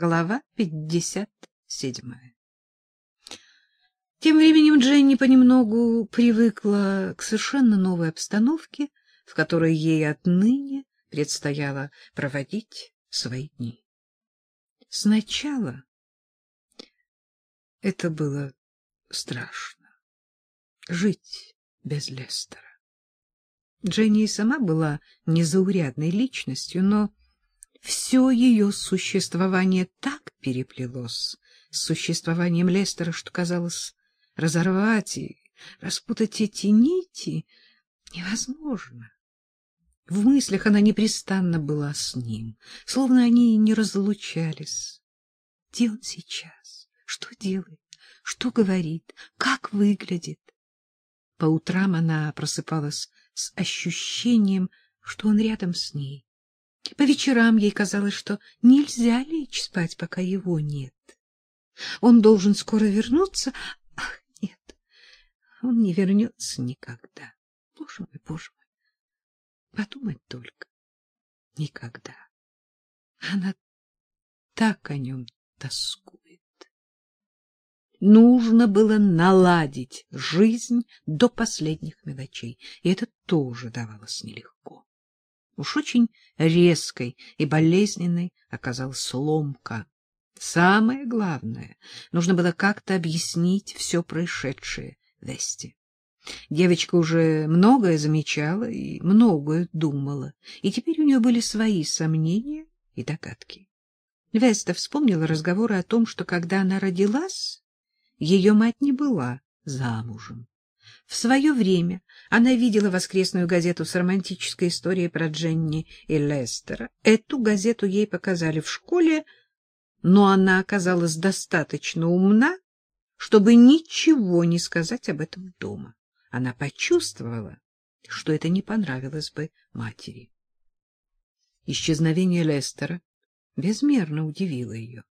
Глава пятьдесят седьмая. Тем временем Дженни понемногу привыкла к совершенно новой обстановке, в которой ей отныне предстояло проводить свои дни. Сначала это было страшно — жить без Лестера. Дженни и сама была незаурядной личностью, но все ее существование так переплелось с существованием Лестера, что казалось, разорвать и распутать эти нити невозможно. В мыслях она непрестанно была с ним, словно они не разлучались. Где он сейчас? Что делает? Что говорит? Как выглядит? По утрам она просыпалась с ощущением, что он рядом с ней. По вечерам ей казалось, что нельзя лечь спать, пока его нет. Он должен скоро вернуться. Ах, нет, он не вернется никогда. Боже мой, боже мой, подумать только. Никогда. Она так о нем тоскует. Нужно было наладить жизнь до последних мелочей, и это тоже давалось нелегко. Уж очень резкой и болезненной оказалась сломка. Самое главное, нужно было как-то объяснить все происшедшее Вести. Девочка уже многое замечала и многое думала, и теперь у нее были свои сомнения и догадки. Веста вспомнила разговоры о том, что когда она родилась, ее мать не была замужем. В свое время она видела воскресную газету с романтической историей про Дженни и Лестера. Эту газету ей показали в школе, но она оказалась достаточно умна, чтобы ничего не сказать об этом дома. Она почувствовала, что это не понравилось бы матери. Исчезновение Лестера безмерно удивило ее.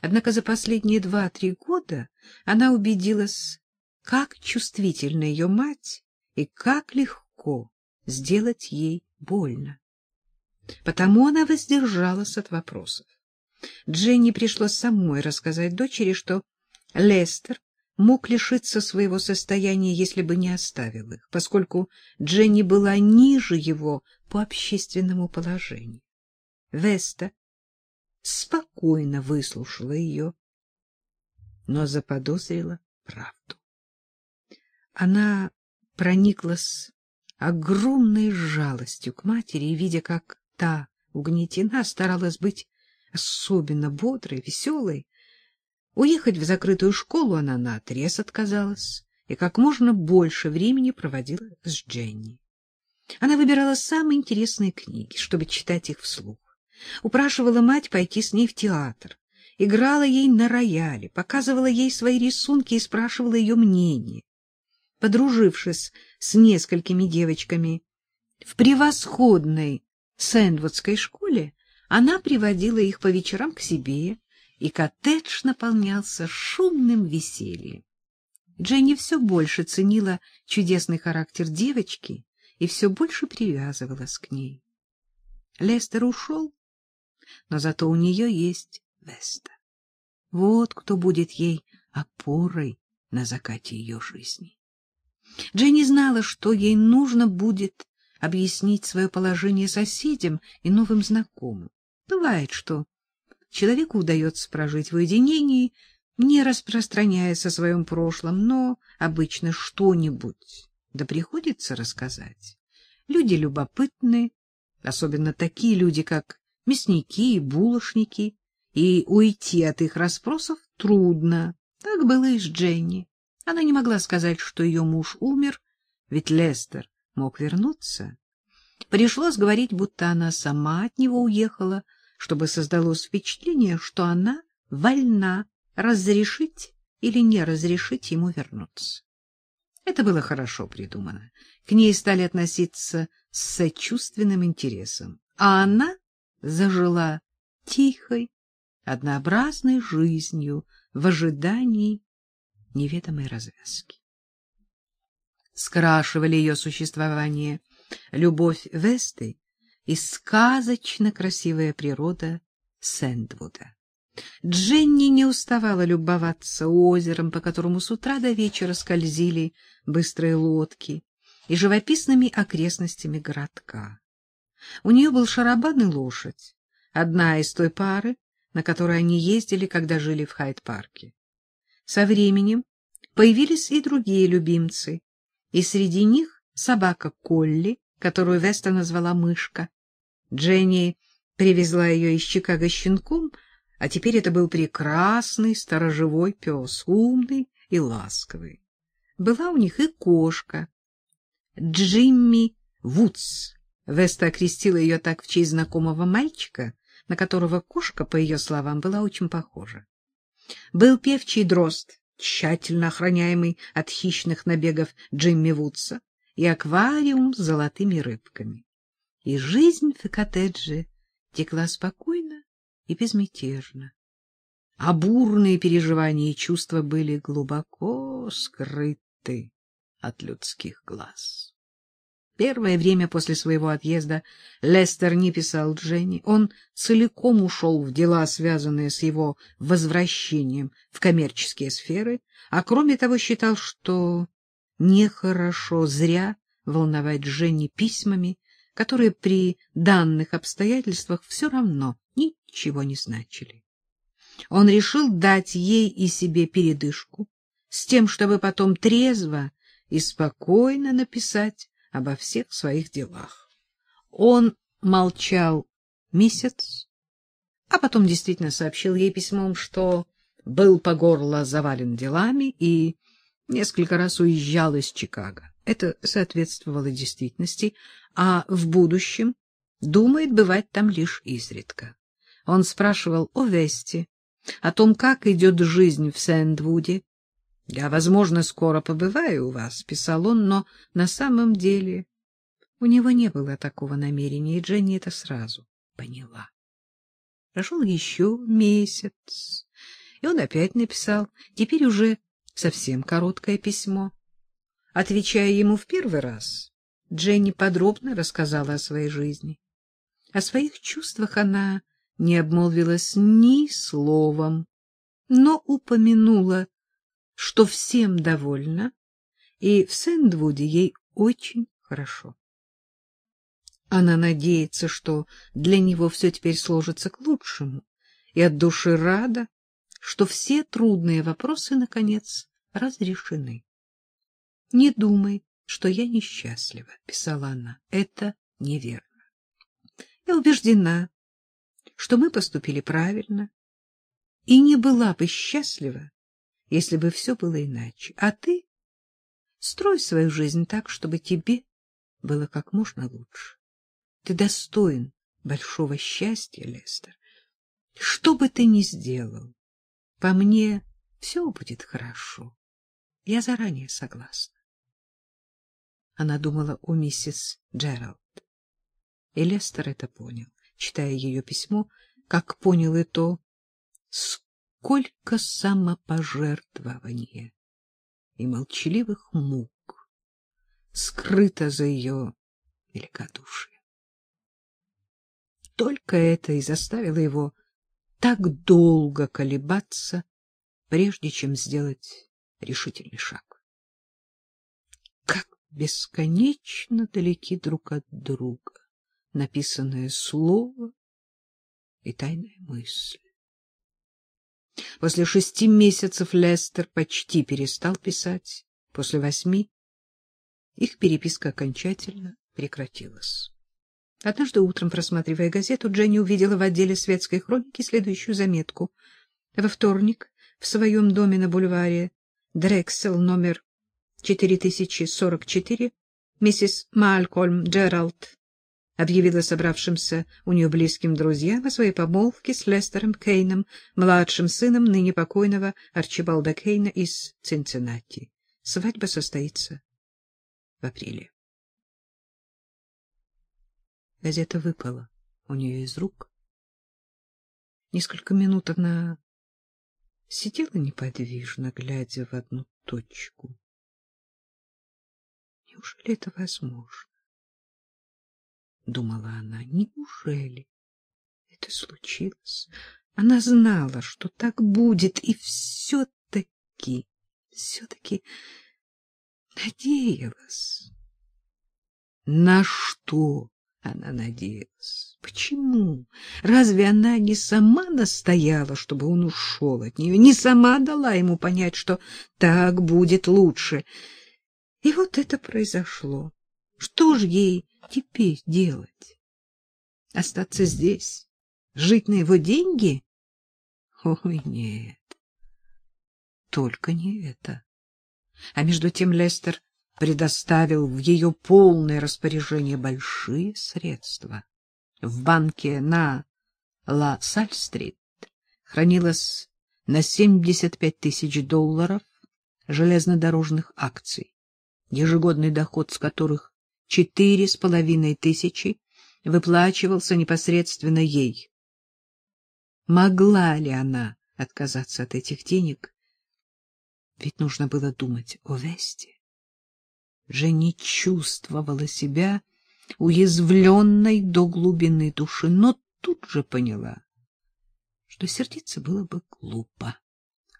Однако за последние два-три года она убедилась, как чувствительна ее мать и как легко сделать ей больно. Потому она воздержалась от вопросов. Дженни пришлось самой рассказать дочери, что Лестер мог лишиться своего состояния, если бы не оставил их, поскольку Дженни была ниже его по общественному положению. Веста спокойно выслушала ее, но заподозрила правду. Она прониклась огромной жалостью к матери и, видя, как та угнетена, старалась быть особенно бодрой, веселой. Уехать в закрытую школу она наотрез отказалась и как можно больше времени проводила с Дженни. Она выбирала самые интересные книги, чтобы читать их вслух упрашивала мать пойти с ней в театр, играла ей на рояле, показывала ей свои рисунки и спрашивала ее мнение. Подружившись с несколькими девочками в превосходной Сэндвудской школе, она приводила их по вечерам к себе, и коттедж наполнялся шумным весельем. Дженни все больше ценила чудесный характер девочки и все больше привязывалась к ней. Лестер ушел, но зато у нее есть Веста. Вот кто будет ей опорой на закате ее жизни. Дженни знала, что ей нужно будет объяснить свое положение соседям и новым знакомым. Бывает, что человеку удается прожить в уединении, не распространяясь о своем прошлом, но обычно что-нибудь да приходится рассказать. Люди любопытны, особенно такие люди, как мясники и булочники, и уйти от их расспросов трудно. Так было и с Дженни. Она не могла сказать, что ее муж умер, ведь Лестер мог вернуться. Пришлось говорить, будто она сама от него уехала, чтобы создалось впечатление, что она вольна разрешить или не разрешить ему вернуться. Это было хорошо придумано. К ней стали относиться с сочувственным интересом, а она зажила тихой, однообразной жизнью в ожидании неведомой развязки. Скрашивали ее существование любовь Весты и сказочно красивая природа Сэндвуда. Дженни не уставала любоваться озером, по которому с утра до вечера скользили быстрые лодки, и живописными окрестностями городка. У нее был шарабан и лошадь, одна из той пары, на которой они ездили, когда жили в Хайд-парке. Со временем появились и другие любимцы, и среди них собака Колли, которую Веста назвала Мышка. Дженни привезла ее из Чикаго щенком, а теперь это был прекрасный сторожевой пес, умный и ласковый. Была у них и кошка, Джимми Вудс. Веста окрестила ее так в честь знакомого мальчика, на которого кошка, по ее словам, была очень похожа. Был певчий дрозд, тщательно охраняемый от хищных набегов Джимми Вудса, и аквариум с золотыми рыбками. И жизнь в коттедже текла спокойно и безмятежно. А бурные переживания и чувства были глубоко скрыты от людских глаз. Первое время после своего отъезда Лестер не писал Дженни. Он целиком ушел в дела, связанные с его возвращением в коммерческие сферы, а кроме того считал, что нехорошо зря волновать Дженни письмами, которые при данных обстоятельствах все равно ничего не значили. Он решил дать ей и себе передышку, с тем, чтобы потом трезво и спокойно написать обо всех своих делах. Он молчал месяц, а потом действительно сообщил ей письмом, что был по горло завален делами и несколько раз уезжал из Чикаго. Это соответствовало действительности, а в будущем думает бывать там лишь изредка. Он спрашивал о Весте, о том, как идет жизнь в Сэндвуде, — Я, возможно, скоро побываю у вас, — писал он, но на самом деле у него не было такого намерения, и Дженни это сразу поняла. Прошел еще месяц, и он опять написал, теперь уже совсем короткое письмо. Отвечая ему в первый раз, Дженни подробно рассказала о своей жизни. О своих чувствах она не обмолвилась ни словом, но упомянула что всем довольна, и в Сэндвуде ей очень хорошо. Она надеется, что для него все теперь сложится к лучшему, и от души рада, что все трудные вопросы, наконец, разрешены. — Не думай, что я несчастлива, — писала она. — Это неверно. Я убеждена, что мы поступили правильно, и не была бы счастлива, если бы все было иначе. А ты строй свою жизнь так, чтобы тебе было как можно лучше. Ты достоин большого счастья, Лестер. Что бы ты ни сделал, по мне все будет хорошо. Я заранее согласна. Она думала о миссис Джеральд. И Лестер это понял, читая ее письмо, как понял и то, сколько самопожертвования и молчаливых мук скрыто за ее великодушие. Только это и заставило его так долго колебаться, прежде чем сделать решительный шаг. Как бесконечно далеки друг от друга написанное слово и тайная мысль. После шести месяцев Лестер почти перестал писать. После восьми их переписка окончательно прекратилась. Однажды утром, просматривая газету, Дженни увидела в отделе светской хроники следующую заметку. Во вторник в своем доме на бульваре Дрексел номер 4044 миссис Малькольм Джеральд объявила собравшимся у нее близким друзьям о своей помолвке с Лестером Кейном, младшим сыном ныне покойного Арчибалда Кейна из Цинциннати. Свадьба состоится в апреле. Газета выпала у нее из рук. Несколько минут она сидела неподвижно, глядя в одну точку. Неужели это возможно? — думала она. — Неужели это случилось? Она знала, что так будет, и все-таки, все-таки надеялась. На что она надеялась? Почему? Разве она не сама настояла, чтобы он ушел от нее, не сама дала ему понять, что так будет лучше? И вот это произошло. Что же ей теперь делать? Остаться здесь? Жить на его деньги? Ой, нет. Только не это. А между тем Лестер предоставил в ее полное распоряжение большие средства. В банке на Ла-Саль-стрит хранилось на 75 тысяч долларов железнодорожных акций, ежегодный доход с которых четыре с половиной тысячи выплачивался непосредственно ей. Могла ли она отказаться от этих денег? Ведь нужно было думать о Весте. Женя чувствовала себя уязвленной до глубины души, но тут же поняла, что сердиться было бы глупо.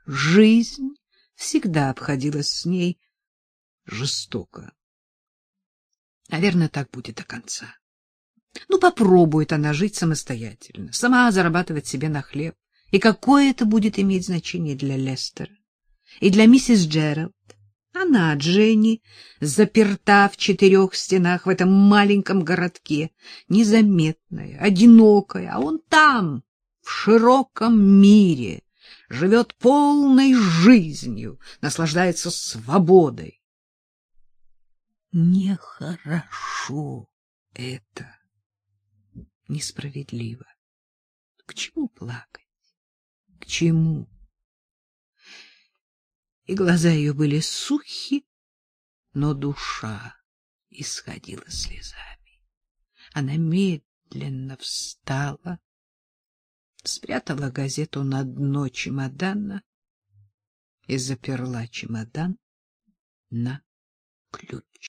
Жизнь всегда обходилась с ней жестоко. Наверное, так будет до конца. Ну, попробует она жить самостоятельно, сама зарабатывать себе на хлеб. И какое это будет иметь значение для Лестера? И для миссис Джеральд? Она, Дженни, заперта в четырех стенах в этом маленьком городке, незаметная, одинокая, а он там, в широком мире, живет полной жизнью, наслаждается свободой. Нехорошо это несправедливо. К чему плакать? К чему? И глаза ее были сухи, но душа исходила слезами. Она медленно встала, спрятала газету на дно чемодана и заперла чемодан на ключ.